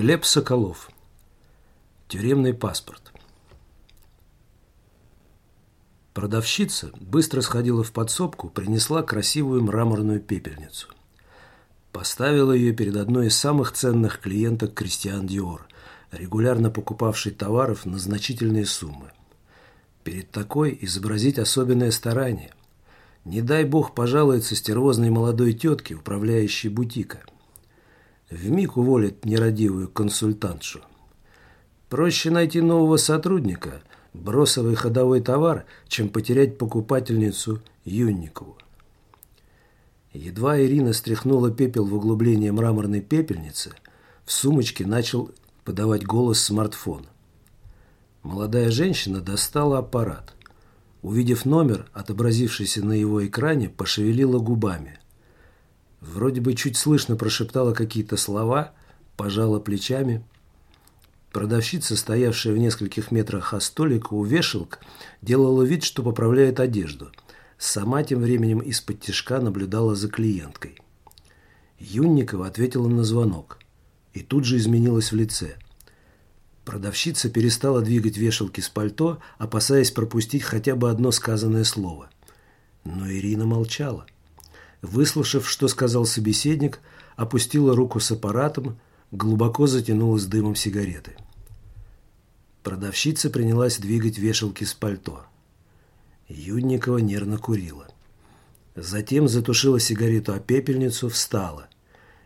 Глеб Соколов. Тюремный паспорт. Продавщица быстро сходила в подсобку, принесла красивую мраморную пепельницу. Поставила ее перед одной из самых ценных клиенток Кристиан Диор, регулярно покупавшей товаров на значительные суммы. Перед такой изобразить особенное старание. Не дай бог пожалуется стервозной молодой тетке, управляющей бутика – вмиг уволит нерадивую консультантшу. Проще найти нового сотрудника, бросовый ходовой товар, чем потерять покупательницу Юнникову. Едва Ирина стряхнула пепел в углубление мраморной пепельницы, в сумочке начал подавать голос смартфон. Молодая женщина достала аппарат. Увидев номер, отобразившийся на его экране, пошевелила губами. Вроде бы чуть слышно прошептала какие-то слова, пожала плечами. Продавщица, стоявшая в нескольких метрах от столика у вешалок, делала вид, что поправляет одежду. Сама тем временем из-под тяжка наблюдала за клиенткой. Юнникова ответила на звонок и тут же изменилась в лице. Продавщица перестала двигать вешалки с пальто, опасаясь пропустить хотя бы одно сказанное слово. Но Ирина молчала. Выслушав, что сказал собеседник, опустила руку с аппаратом, глубоко затянулась дымом сигареты. Продавщица принялась двигать вешалки с пальто. Юдникова нервно курила. Затем затушила сигарету о пепельницу, встала.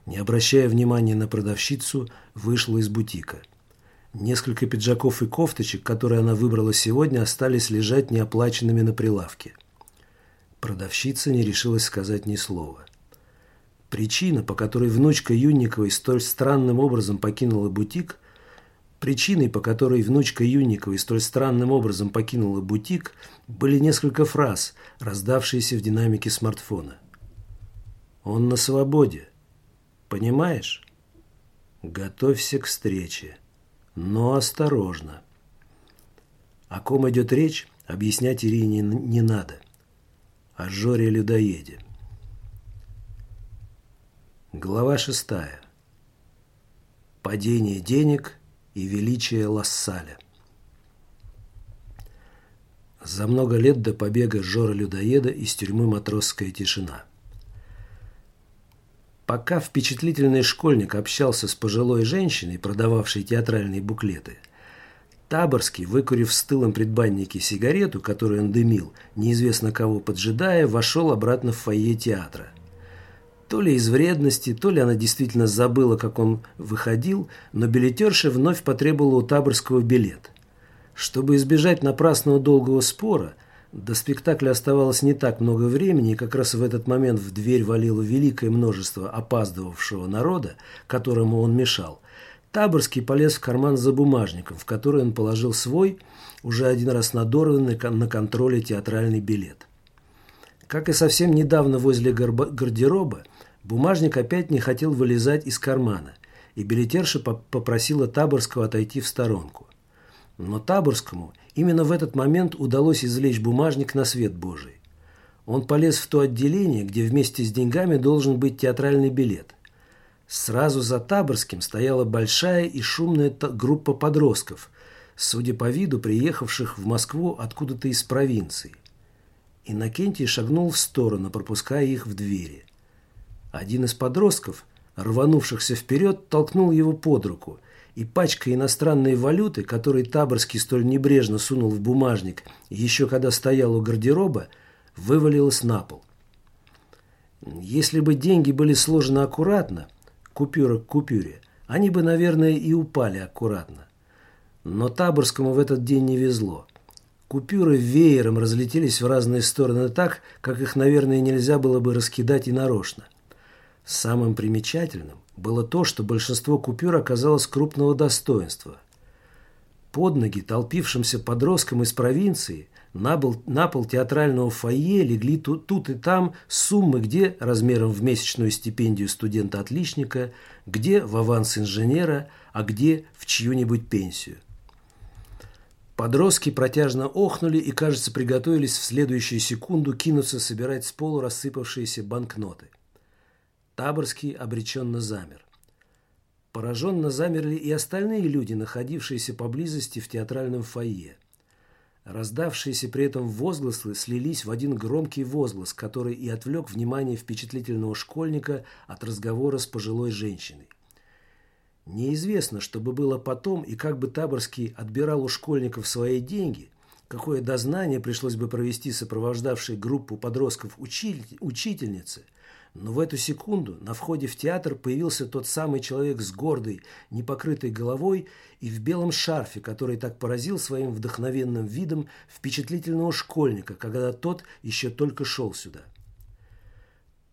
Не обращая внимания на продавщицу, вышла из бутика. Несколько пиджаков и кофточек, которые она выбрала сегодня, остались лежать неоплаченными на прилавке. Продавщица не решилась сказать ни слова. Причина, по которой внучка Юнниковой столь странным образом покинула бутик, причиной, по которой внучка Юнниковой столь странным образом покинула бутик, были несколько фраз, раздавшиеся в динамике смартфона. «Он на свободе. Понимаешь? Готовься к встрече. Но осторожно». О ком идет речь, объяснять Ирине не надо о Жоре-людоеде. Глава шестая. Падение денег и величие Лассаля. За много лет до побега Жора-людоеда из тюрьмы «Матросская тишина». Пока впечатлительный школьник общался с пожилой женщиной, продававшей театральные буклеты – Таборский, выкурив в стылом предбаннике сигарету, которую он дымил, неизвестно кого поджидая, вошел обратно в фойе театра. То ли из вредности, то ли она действительно забыла, как он выходил, но билетерша вновь потребовала у Таборского билет. Чтобы избежать напрасного долгого спора, до спектакля оставалось не так много времени, и как раз в этот момент в дверь валило великое множество опаздывавшего народа, которому он мешал, Таборский полез в карман за бумажником, в который он положил свой, уже один раз надорванный на контроле театральный билет. Как и совсем недавно возле гардероба, бумажник опять не хотел вылезать из кармана, и билетерша попросила Таборского отойти в сторонку. Но Таборскому именно в этот момент удалось извлечь бумажник на свет Божий. Он полез в то отделение, где вместе с деньгами должен быть театральный билет – Сразу за Таборским стояла большая и шумная группа подростков, судя по виду, приехавших в Москву откуда-то из провинции. Иннокентий шагнул в сторону, пропуская их в двери. Один из подростков, рванувшихся вперед, толкнул его под руку, и пачка иностранной валюты, которой Таборский столь небрежно сунул в бумажник, еще когда стоял у гардероба, вывалилась на пол. Если бы деньги были сложены аккуратно, купюра к купюре, они бы, наверное, и упали аккуратно. Но Таборскому в этот день не везло. Купюры веером разлетелись в разные стороны так, как их, наверное, нельзя было бы раскидать и нарочно. Самым примечательным было то, что большинство купюр оказалось крупного достоинства. Под ноги толпившимся подросткам из провинции на пол, на пол театрального фойе легли тут, тут и там суммы, где размером в месячную стипендию студента-отличника, где в аванс инженера, а где в чью-нибудь пенсию. Подростки протяжно охнули и, кажется, приготовились в следующую секунду кинуться собирать с полу рассыпавшиеся банкноты. Таборский обреченно замер. Пораженно замерли и остальные люди, находившиеся поблизости в театральном фойе. Раздавшиеся при этом возгласы слились в один громкий возглас, который и отвлек внимание впечатлительного школьника от разговора с пожилой женщиной. Неизвестно, что бы было потом и как бы Таборский отбирал у школьников свои деньги, какое дознание пришлось бы провести сопровождавшей группу подростков учитель, учительницы, но в эту секунду на входе в театр появился тот самый человек с гордой, непокрытой головой и в белом шарфе, который так поразил своим вдохновенным видом впечатлительного школьника, когда тот еще только шел сюда.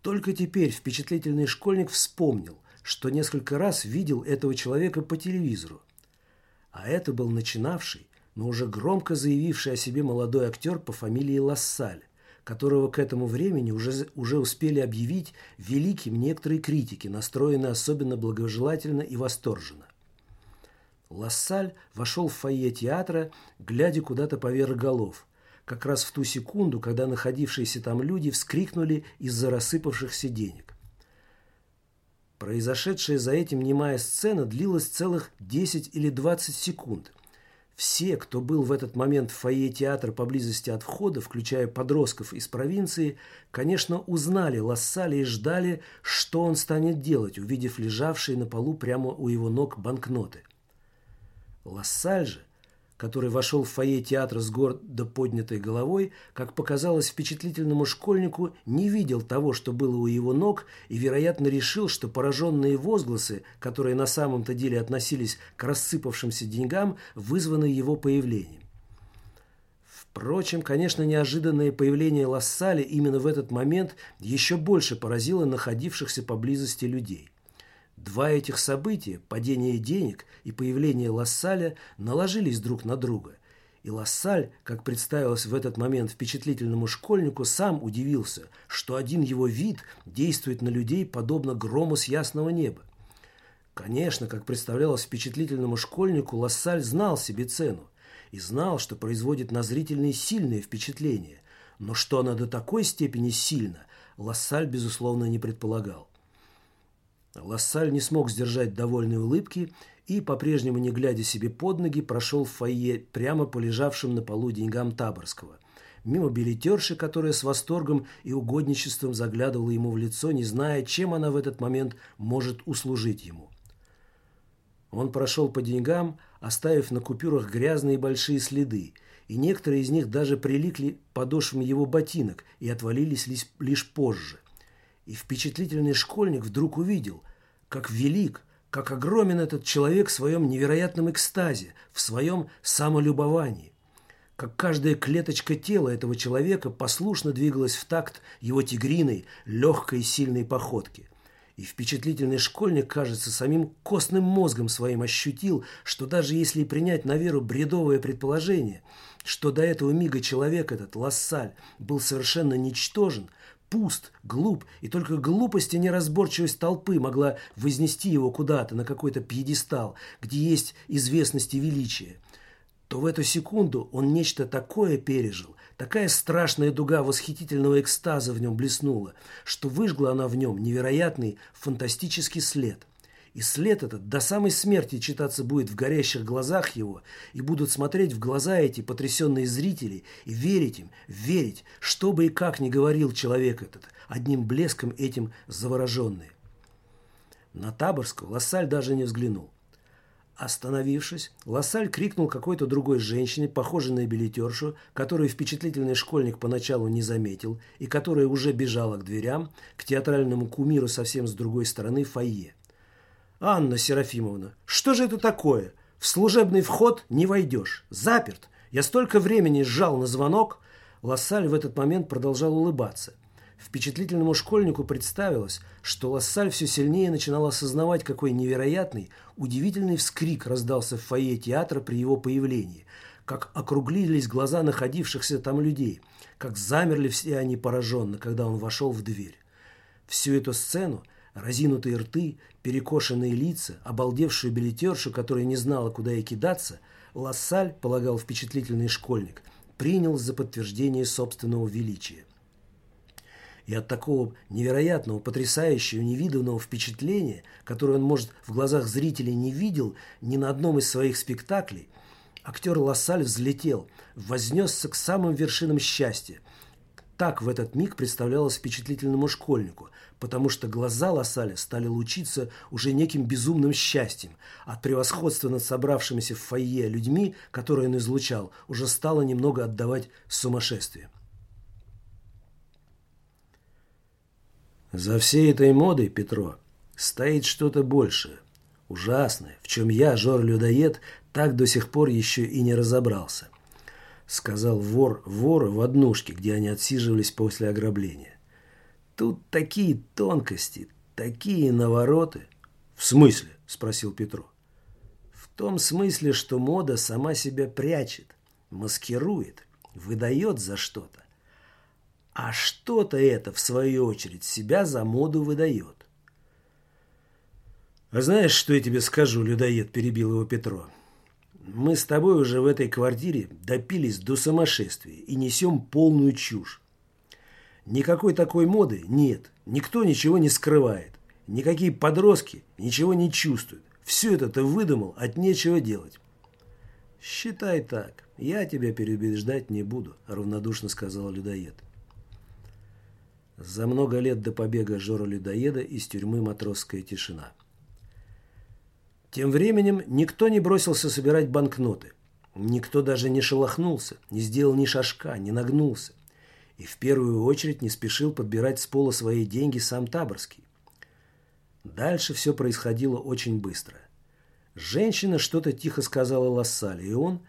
Только теперь впечатлительный школьник вспомнил, что несколько раз видел этого человека по телевизору. А это был начинавший, но уже громко заявивший о себе молодой актер по фамилии Лассаль, которого к этому времени уже, уже успели объявить великим некоторые критики, настроенные особенно благожелательно и восторженно. Лассаль вошел в фойе театра, глядя куда-то поверх голов, как раз в ту секунду, когда находившиеся там люди вскрикнули из-за рассыпавшихся денег. Произошедшая за этим немая сцена длилась целых 10 или 20 секунд – все, кто был в этот момент в фойе театра поблизости от входа, включая подростков из провинции, конечно, узнали Лассаля и ждали, что он станет делать, увидев лежавшие на полу прямо у его ног банкноты. Лассаль же который вошел в фойе театра с гордо поднятой головой, как показалось впечатлительному школьнику, не видел того, что было у его ног, и, вероятно, решил, что пораженные возгласы, которые на самом-то деле относились к рассыпавшимся деньгам, вызваны его появлением. Впрочем, конечно, неожиданное появление Лассаля именно в этот момент еще больше поразило находившихся поблизости людей – Два этих события, падение денег и появление Лассаля, наложились друг на друга. И Лассаль, как представилось в этот момент впечатлительному школьнику, сам удивился, что один его вид действует на людей подобно грому с ясного неба. Конечно, как представлялось впечатлительному школьнику, Лассаль знал себе цену и знал, что производит на зрительные сильные впечатления, но что она до такой степени сильна, Лассаль, безусловно, не предполагал. Лассаль не смог сдержать довольной улыбки и, по-прежнему не глядя себе под ноги, прошел в фойе прямо по лежавшим на полу деньгам Таборского. Мимо билетерши, которая с восторгом и угодничеством заглядывала ему в лицо, не зная, чем она в этот момент может услужить ему. Он прошел по деньгам, оставив на купюрах грязные большие следы, и некоторые из них даже приликли подошвами его ботинок и отвалились лишь позже – и впечатлительный школьник вдруг увидел, как велик, как огромен этот человек в своем невероятном экстазе, в своем самолюбовании. Как каждая клеточка тела этого человека послушно двигалась в такт его тигриной, легкой и сильной походки. И впечатлительный школьник, кажется, самим костным мозгом своим ощутил, что даже если принять на веру бредовое предположение, что до этого мига человек этот, Лассаль, был совершенно ничтожен, пуст, глуп, и только глупость и неразборчивость толпы могла вознести его куда-то на какой-то пьедестал, где есть известность и величие, то в эту секунду он нечто такое пережил, такая страшная дуга восхитительного экстаза в нем блеснула, что выжгла она в нем невероятный фантастический след. И след этот до самой смерти читаться будет в горящих глазах его, и будут смотреть в глаза эти потрясенные зрители и верить им, верить, что бы и как ни говорил человек этот, одним блеском этим завороженные. На Таборского Лассаль даже не взглянул. Остановившись, Лассаль крикнул какой-то другой женщине, похожей на билетершу, которую впечатлительный школьник поначалу не заметил и которая уже бежала к дверям, к театральному кумиру совсем с другой стороны фойе. «Анна Серафимовна, что же это такое? В служебный вход не войдешь. Заперт. Я столько времени сжал на звонок». Лассаль в этот момент продолжал улыбаться. Впечатлительному школьнику представилось, что Лассаль все сильнее начинал осознавать, какой невероятный, удивительный вскрик раздался в фойе театра при его появлении, как округлились глаза находившихся там людей, как замерли все они пораженно, когда он вошел в дверь. Всю эту сцену разинутые рты, перекошенные лица, обалдевшую билетершу, которая не знала, куда ей кидаться, Лассаль, полагал впечатлительный школьник, принял за подтверждение собственного величия. и от такого невероятного, потрясающего, невиданного впечатления, которое он, может, в глазах зрителей не видел ни на одном из своих спектаклей, актер Лассаль взлетел, вознесся к самым вершинам счастья. Так в этот миг представлялось впечатлительному школьнику, потому что глаза Лассаля стали лучиться уже неким безумным счастьем. От превосходства над собравшимися в фойе людьми, которые он излучал, уже стало немного отдавать сумасшествие. За всей этой модой, Петро, стоит что-то большее, ужасное, в чем я, Жор-людоед, так до сих пор еще и не разобрался, сказал вор вора в однушке, где они отсиживались после ограбления. Тут такие тонкости, такие навороты. В смысле? спросил Петро. В том смысле, что мода сама себя прячет, маскирует, выдает за что-то. А что-то это, в свою очередь, себя за моду выдает. «А знаешь, что я тебе скажу, людоед?» – перебил его Петро. «Мы с тобой уже в этой квартире допились до сумасшествия и несем полную чушь. Никакой такой моды нет, никто ничего не скрывает, никакие подростки ничего не чувствуют. Все это ты выдумал, от нечего делать». «Считай так, я тебя переубеждать не буду», – равнодушно сказал людоед. За много лет до побега Жора-людоеда из тюрьмы матросская тишина. Тем временем никто не бросился собирать банкноты. Никто даже не шелохнулся, не сделал ни шажка, не нагнулся. И в первую очередь не спешил подбирать с пола свои деньги сам Таборский. Дальше все происходило очень быстро. Женщина что-то тихо сказала Лассале, и он,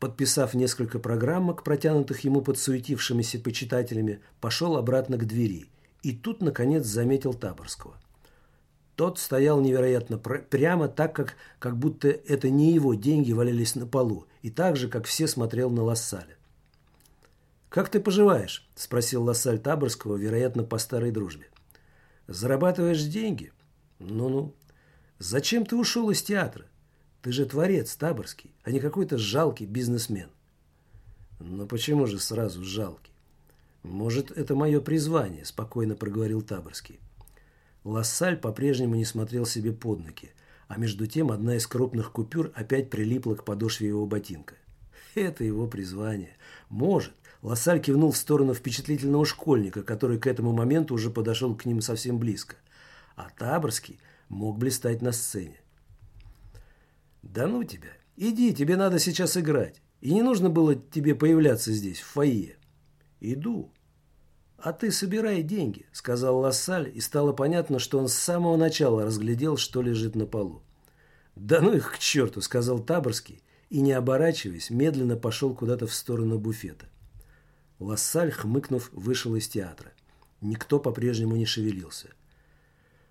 подписав несколько программок, протянутых ему подсуетившимися почитателями, пошел обратно к двери. И тут, наконец, заметил Таборского. Тот стоял невероятно прямо, так как, как будто это не его деньги валялись на полу, и так же, как все смотрел на Лассаля. «Как ты поживаешь?» – спросил Лассаль Таборского, вероятно, по старой дружбе. «Зарабатываешь деньги? Ну-ну. Зачем ты ушел из театра? Ты же творец Таборский, а не какой-то жалкий бизнесмен. Но почему же сразу жалкий? Может, это мое призвание, спокойно проговорил Таборский. Лассаль по-прежнему не смотрел себе под ноги, а между тем одна из крупных купюр опять прилипла к подошве его ботинка. Это его призвание. Может. Лассаль кивнул в сторону впечатлительного школьника, который к этому моменту уже подошел к ним совсем близко. А Таборский мог блистать на сцене. «Да ну тебя! Иди, тебе надо сейчас играть. И не нужно было тебе появляться здесь, в фойе». «Иду». «А ты собирай деньги», — сказал Лассаль, и стало понятно, что он с самого начала разглядел, что лежит на полу. «Да ну их к черту», — сказал Таборский, и, не оборачиваясь, медленно пошел куда-то в сторону буфета. Лассаль, хмыкнув, вышел из театра. Никто по-прежнему не шевелился.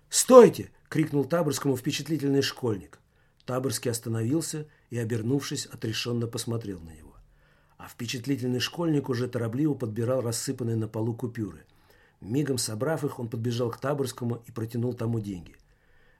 «Стойте!» — крикнул Таборскому впечатлительный школьник. Таборский остановился и, обернувшись, отрешенно посмотрел на него. А впечатлительный школьник уже торопливо подбирал рассыпанные на полу купюры. Мигом собрав их, он подбежал к Таборскому и протянул тому деньги.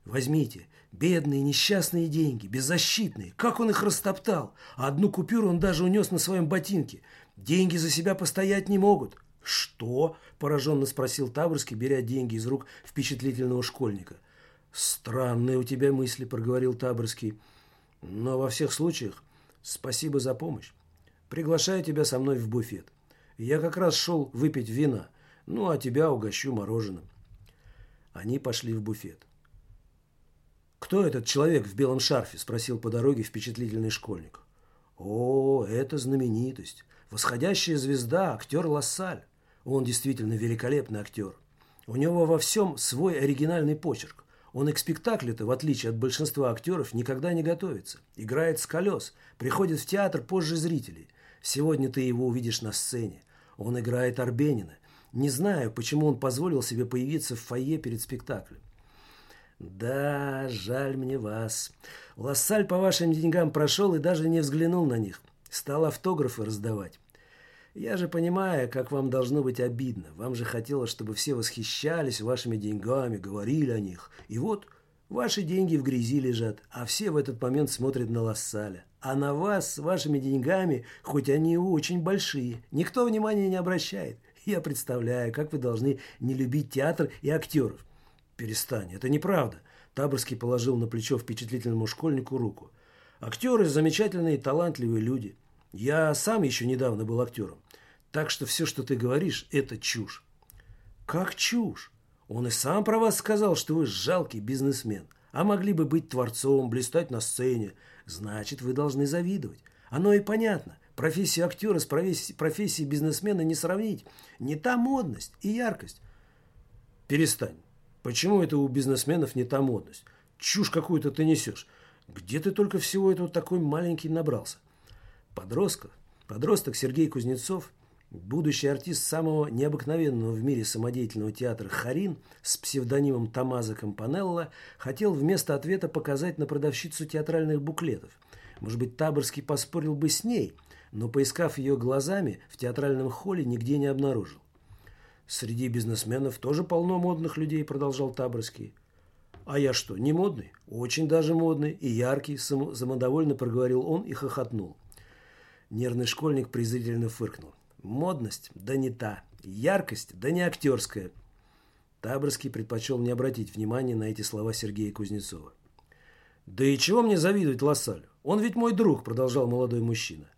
«Возьмите, бедные, несчастные деньги, беззащитные. Как он их растоптал! А одну купюру он даже унес на своем ботинке. Деньги за себя постоять не могут». «Что?» – пораженно спросил Таборский, беря деньги из рук впечатлительного школьника – «Странные у тебя мысли», – проговорил Таборский. «Но во всех случаях спасибо за помощь. Приглашаю тебя со мной в буфет. Я как раз шел выпить вина, ну а тебя угощу мороженым». Они пошли в буфет. «Кто этот человек в белом шарфе?» – спросил по дороге впечатлительный школьник. «О, это знаменитость. Восходящая звезда, актер Лассаль. Он действительно великолепный актер. У него во всем свой оригинальный почерк. Он и к спектаклю-то, в отличие от большинства актеров, никогда не готовится. Играет с колес, приходит в театр позже зрителей. Сегодня ты его увидишь на сцене. Он играет Арбенина. Не знаю, почему он позволил себе появиться в фойе перед спектаклем. Да, жаль мне вас. Лассаль по вашим деньгам прошел и даже не взглянул на них. Стал автографы раздавать. Я же понимаю, как вам должно быть обидно. Вам же хотелось, чтобы все восхищались вашими деньгами, говорили о них. И вот ваши деньги в грязи лежат, а все в этот момент смотрят на Лассаля. А на вас с вашими деньгами, хоть они очень большие, никто внимания не обращает. Я представляю, как вы должны не любить театр и актеров. Перестань, это неправда. Таборский положил на плечо впечатлительному школьнику руку. Актеры – замечательные, талантливые люди. Я сам еще недавно был актером. Так что все, что ты говоришь, это чушь. Как чушь? Он и сам про вас сказал, что вы жалкий бизнесмен. А могли бы быть творцом, блистать на сцене. Значит, вы должны завидовать. Оно и понятно. Профессию актера с профессией, бизнесмена не сравнить. Не та модность и яркость. Перестань. Почему это у бизнесменов не та модность? Чушь какую-то ты несешь. Где ты только всего этого такой маленький набрался? Подростков, подросток Сергей Кузнецов, будущий артист самого необыкновенного в мире самодеятельного театра «Харин» с псевдонимом Томазо Кампанелло, хотел вместо ответа показать на продавщицу театральных буклетов. Может быть, Таборский поспорил бы с ней, но, поискав ее глазами, в театральном холле нигде не обнаружил. «Среди бизнесменов тоже полно модных людей», – продолжал Таборский. «А я что, не модный?» «Очень даже модный и яркий», – самодовольно проговорил он и хохотнул. Нервный школьник презрительно фыркнул. «Модность? Да не та. Яркость? Да не актерская». Таборский предпочел не обратить внимания на эти слова Сергея Кузнецова. «Да и чего мне завидовать Лассалю? Он ведь мой друг», – продолжал молодой мужчина.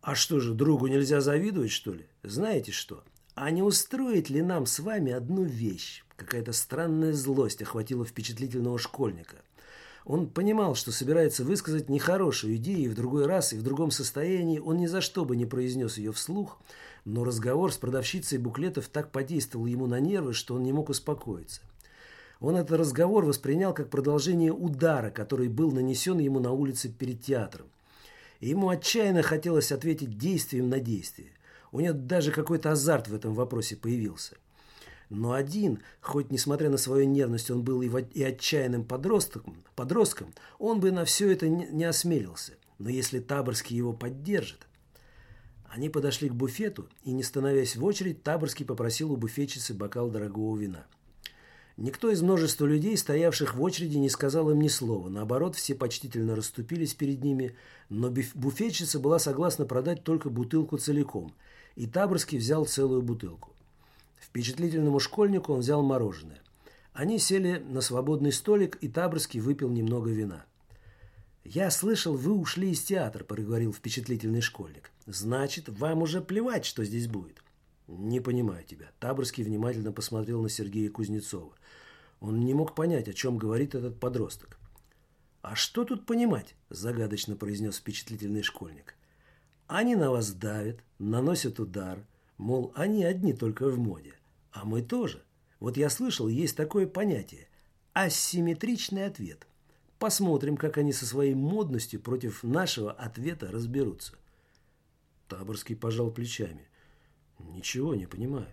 «А что же, другу нельзя завидовать, что ли? Знаете что? А не устроит ли нам с вами одну вещь? Какая-то странная злость охватила впечатлительного школьника. Он понимал, что собирается высказать нехорошую идею, и в другой раз, и в другом состоянии он ни за что бы не произнес ее вслух, но разговор с продавщицей буклетов так подействовал ему на нервы, что он не мог успокоиться. Он этот разговор воспринял как продолжение удара, который был нанесен ему на улице перед театром. И ему отчаянно хотелось ответить действием на действие. У него даже какой-то азарт в этом вопросе появился. Но один, хоть несмотря на свою нервность он был и, отчаянным подростком, подростком, он бы на все это не осмелился. Но если Таборский его поддержит... Они подошли к буфету, и, не становясь в очередь, Таборский попросил у буфетчицы бокал дорогого вина. Никто из множества людей, стоявших в очереди, не сказал им ни слова. Наоборот, все почтительно расступились перед ними, но буфетчица была согласна продать только бутылку целиком, и Таборский взял целую бутылку. Впечатлительному школьнику он взял мороженое. Они сели на свободный столик, и Таборский выпил немного вина. «Я слышал, вы ушли из театра», – проговорил впечатлительный школьник. «Значит, вам уже плевать, что здесь будет». «Не понимаю тебя». Таборский внимательно посмотрел на Сергея Кузнецова. Он не мог понять, о чем говорит этот подросток. «А что тут понимать?» – загадочно произнес впечатлительный школьник. «Они на вас давят, наносят удар, мол, они одни только в моде, а мы тоже. Вот я слышал, есть такое понятие – асимметричный ответ. Посмотрим, как они со своей модностью против нашего ответа разберутся». Таборский пожал плечами – Ничего не понимаю.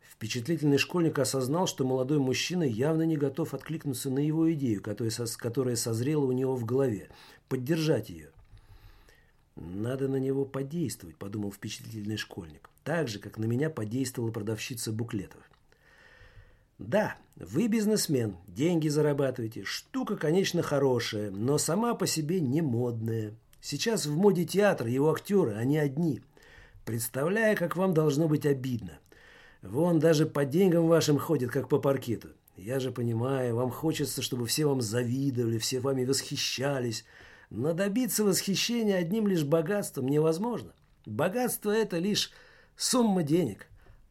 Впечатлительный школьник осознал, что молодой мужчина явно не готов откликнуться на его идею, которая, созрела у него в голове, поддержать ее. «Надо на него подействовать», – подумал впечатлительный школьник. «Так же, как на меня подействовала продавщица буклетов». «Да, вы бизнесмен, деньги зарабатываете. Штука, конечно, хорошая, но сама по себе не модная. Сейчас в моде театр, его актеры, они одни. Представляю, как вам должно быть обидно. Вон даже по деньгам вашим ходит, как по паркету. Я же понимаю, вам хочется, чтобы все вам завидовали, все вами восхищались. Но добиться восхищения одним лишь богатством невозможно. Богатство – это лишь сумма денег.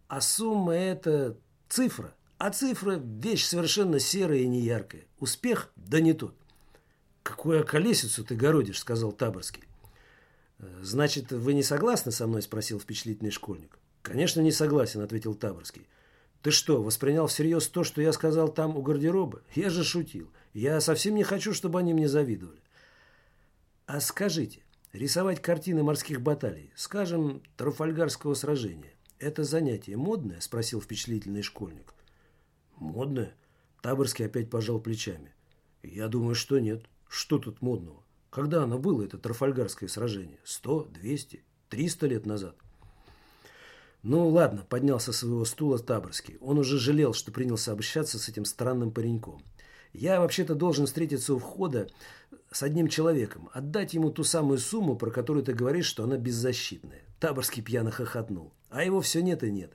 А сумма – это цифра. А цифра – вещь совершенно серая и неяркая. Успех – да не тот. «Какую околесицу ты городишь?» – сказал Таборский. «Значит, вы не согласны со мной?» – спросил впечатлительный школьник. «Конечно, не согласен», – ответил Таборский. «Ты что, воспринял всерьез то, что я сказал там у гардероба? Я же шутил. Я совсем не хочу, чтобы они мне завидовали». «А скажите, рисовать картины морских баталий, скажем, Трафальгарского сражения, это занятие модное?» – спросил впечатлительный школьник. «Модное?» – Таборский опять пожал плечами. «Я думаю, что нет. Что тут модного? Когда оно было, это Трафальгарское сражение? Сто, двести, триста лет назад? Ну, ладно, поднялся с своего стула Таборский. Он уже жалел, что принялся обращаться с этим странным пареньком. Я вообще-то должен встретиться у входа с одним человеком, отдать ему ту самую сумму, про которую ты говоришь, что она беззащитная. Таборский пьяно хохотнул. А его все нет и нет.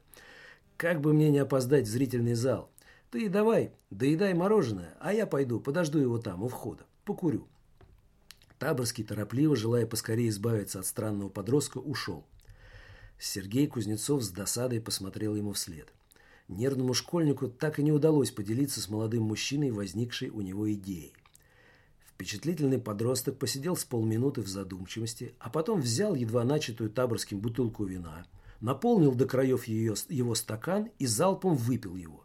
Как бы мне не опоздать в зрительный зал? Ты давай, доедай мороженое, а я пойду, подожду его там, у входа. Покурю. Таборский, торопливо, желая поскорее избавиться от странного подростка, ушел. Сергей Кузнецов с досадой посмотрел ему вслед. Нервному школьнику так и не удалось поделиться с молодым мужчиной возникшей у него идеей. Впечатлительный подросток посидел с полминуты в задумчивости, а потом взял едва начатую таборским бутылку вина, наполнил до краев ее, его стакан и залпом выпил его.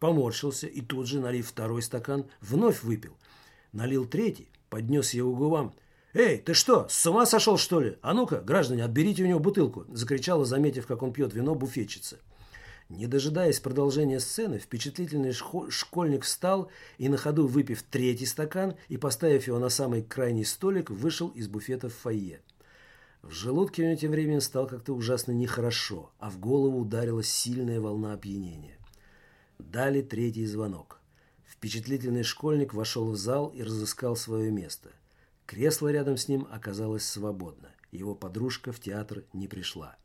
Поморщился и тут же, налив второй стакан, вновь выпил. Налил третий, поднес его губам. «Эй, ты что, с ума сошел, что ли? А ну-ка, граждане, отберите у него бутылку!» закричала, заметив, как он пьет вино, буфетчица. Не дожидаясь продолжения сцены, впечатлительный школьник встал и на ходу, выпив третий стакан и поставив его на самый крайний столик, вышел из буфета в фойе. В желудке у него тем временем стало как-то ужасно нехорошо, а в голову ударила сильная волна опьянения. Дали третий звонок. Впечатлительный школьник вошел в зал и разыскал свое место. Кресло рядом с ним оказалось свободно. Его подружка в театр не пришла.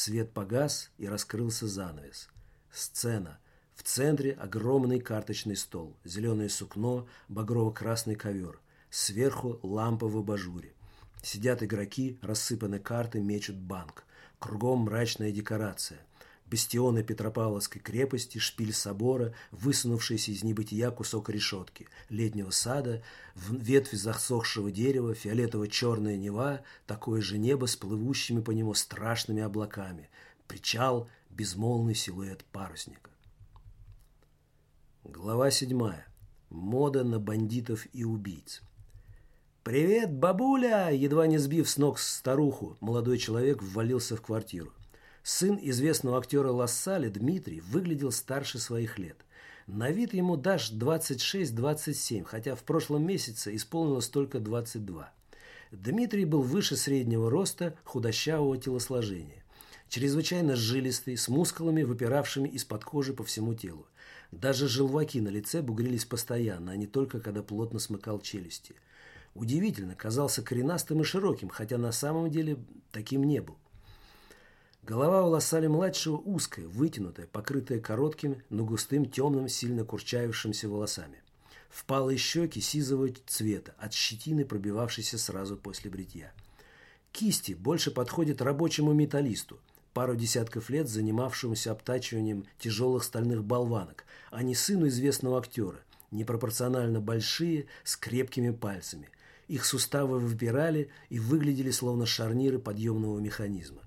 Свет погас и раскрылся занавес. Сцена. В центре огромный карточный стол, зеленое сукно, багрово-красный ковер. Сверху лампа в абажуре. Сидят игроки, рассыпаны карты, мечут банк. Кругом мрачная декорация. Бастионы Петропавловской крепости, шпиль собора, высунувшийся из небытия кусок решетки, летнего сада, ветви засохшего дерева, фиолетово-черная нева, такое же небо с плывущими по нему страшными облаками, причал, безмолвный силуэт парусника. Глава седьмая. Мода на бандитов и убийц. «Привет, бабуля!» Едва не сбив с ног старуху, молодой человек ввалился в квартиру. Сын известного актера Лассаля, Дмитрий, выглядел старше своих лет. На вид ему дашь 26-27, хотя в прошлом месяце исполнилось только 22. Дмитрий был выше среднего роста, худощавого телосложения. Чрезвычайно жилистый, с мускулами, выпиравшими из-под кожи по всему телу. Даже желваки на лице бугрились постоянно, а не только когда плотно смыкал челюсти. Удивительно, казался коренастым и широким, хотя на самом деле таким не был. Голова у Лассаля-младшего узкая, вытянутая, покрытая коротким, но густым, темным, сильно курчавившимся волосами. Впалые щеки сизого цвета, от щетины, пробивавшейся сразу после бритья. Кисти больше подходят рабочему металлисту, пару десятков лет занимавшемуся обтачиванием тяжелых стальных болванок, а не сыну известного актера, непропорционально большие, с крепкими пальцами. Их суставы выпирали и выглядели словно шарниры подъемного механизма.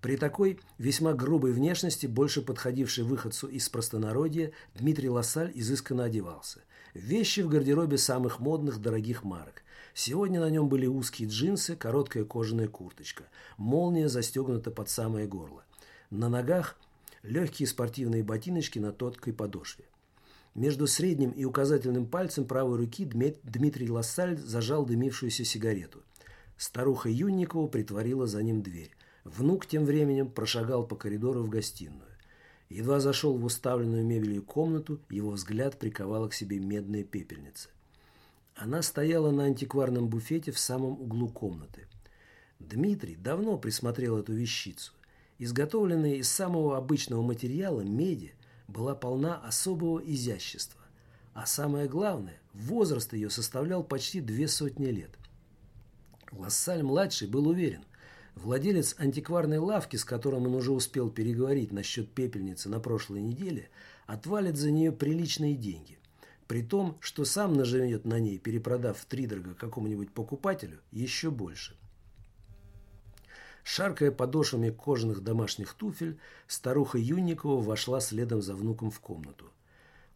При такой весьма грубой внешности, больше подходившей выходцу из простонародья, Дмитрий Лассаль изысканно одевался. Вещи в гардеробе самых модных, дорогих марок. Сегодня на нем были узкие джинсы, короткая кожаная курточка. Молния застегнута под самое горло. На ногах легкие спортивные ботиночки на тонкой подошве. Между средним и указательным пальцем правой руки Дмитрий Лассаль зажал дымившуюся сигарету. Старуха Юнникова притворила за ним дверь. Внук тем временем прошагал по коридору в гостиную. Едва зашел в уставленную мебелью комнату, его взгляд приковала к себе медная пепельница. Она стояла на антикварном буфете в самом углу комнаты. Дмитрий давно присмотрел эту вещицу. Изготовленная из самого обычного материала меди была полна особого изящества. А самое главное, возраст ее составлял почти две сотни лет. Лассаль-младший был уверен, Владелец антикварной лавки, с которым он уже успел переговорить насчет пепельницы на прошлой неделе, отвалит за нее приличные деньги. При том, что сам наживет на ней, перепродав в втридорога какому-нибудь покупателю, еще больше. Шаркая подошвами кожаных домашних туфель, старуха Юнникова вошла следом за внуком в комнату.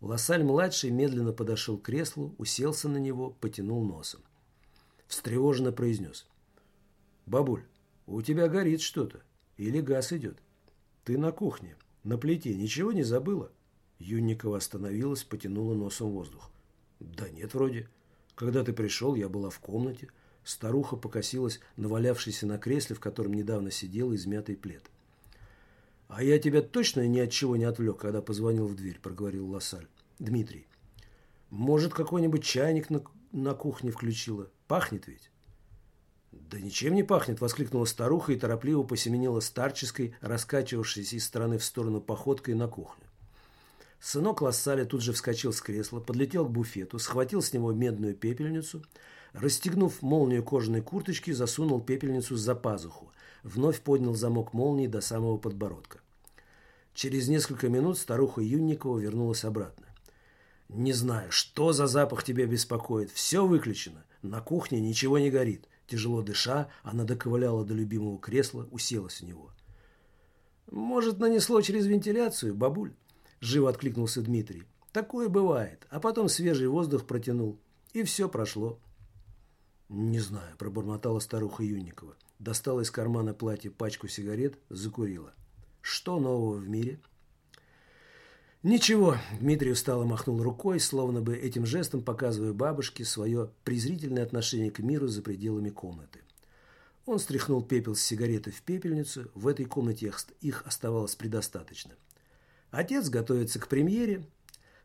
Лассаль-младший медленно подошел к креслу, уселся на него, потянул носом. Встревоженно произнес. «Бабуль, у тебя горит что-то. Или газ идет. Ты на кухне, на плите, ничего не забыла?» Юнникова остановилась, потянула носом воздух. «Да нет, вроде. Когда ты пришел, я была в комнате». Старуха покосилась навалявшийся на кресле, в котором недавно сидел измятый плед. «А я тебя точно ни от чего не отвлек, когда позвонил в дверь», – проговорил Лассаль. «Дмитрий». Может, какой-нибудь чайник на, на кухне включила? Пахнет ведь?» «Да ничем не пахнет!» – воскликнула старуха и торопливо посеменила старческой, раскачивавшейся из стороны в сторону походкой на кухню. Сынок Лассаля тут же вскочил с кресла, подлетел к буфету, схватил с него медную пепельницу, расстегнув молнию кожаной курточки, засунул пепельницу за пазуху, вновь поднял замок молнии до самого подбородка. Через несколько минут старуха Юнникова вернулась обратно. «Не знаю, что за запах тебя беспокоит. Все выключено. На кухне ничего не горит. Тяжело дыша, она доковыляла до любимого кресла, уселась в него. «Может, нанесло через вентиляцию, бабуль?» Живо откликнулся Дмитрий. «Такое бывает. А потом свежий воздух протянул. И все прошло». «Не знаю», – пробормотала старуха Юнникова. Достала из кармана платья пачку сигарет, закурила. «Что нового в мире?» «Ничего», – Дмитрий устало махнул рукой, словно бы этим жестом показывая бабушке свое презрительное отношение к миру за пределами комнаты. Он стряхнул пепел с сигареты в пепельницу, в этой комнате их оставалось предостаточно. Отец готовится к премьере,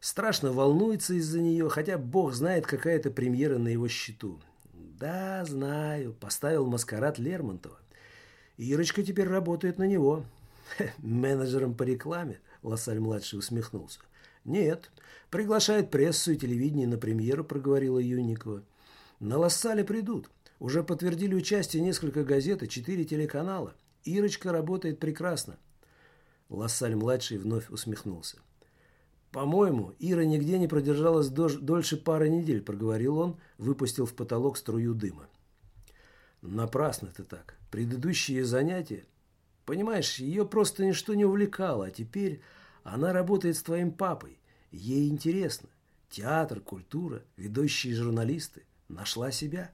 страшно волнуется из-за нее, хотя бог знает, какая это премьера на его счету. Да, знаю, поставил маскарад Лермонтова. Ирочка теперь работает на него. менеджером по рекламе, Лассаль-младший усмехнулся. Нет, приглашает прессу и телевидение на премьеру, проговорила Юникова. На Лассале придут. Уже подтвердили участие несколько газет и четыре телеканала. Ирочка работает прекрасно. Лассаль-младший вновь усмехнулся. «По-моему, Ира нигде не продержалась дольше пары недель», – проговорил он, выпустил в потолок струю дыма. «Напрасно ты так. Предыдущие занятия Понимаешь, ее просто ничто не увлекало, а теперь она работает с твоим папой. Ей интересно. Театр, культура, ведущие журналисты. Нашла себя.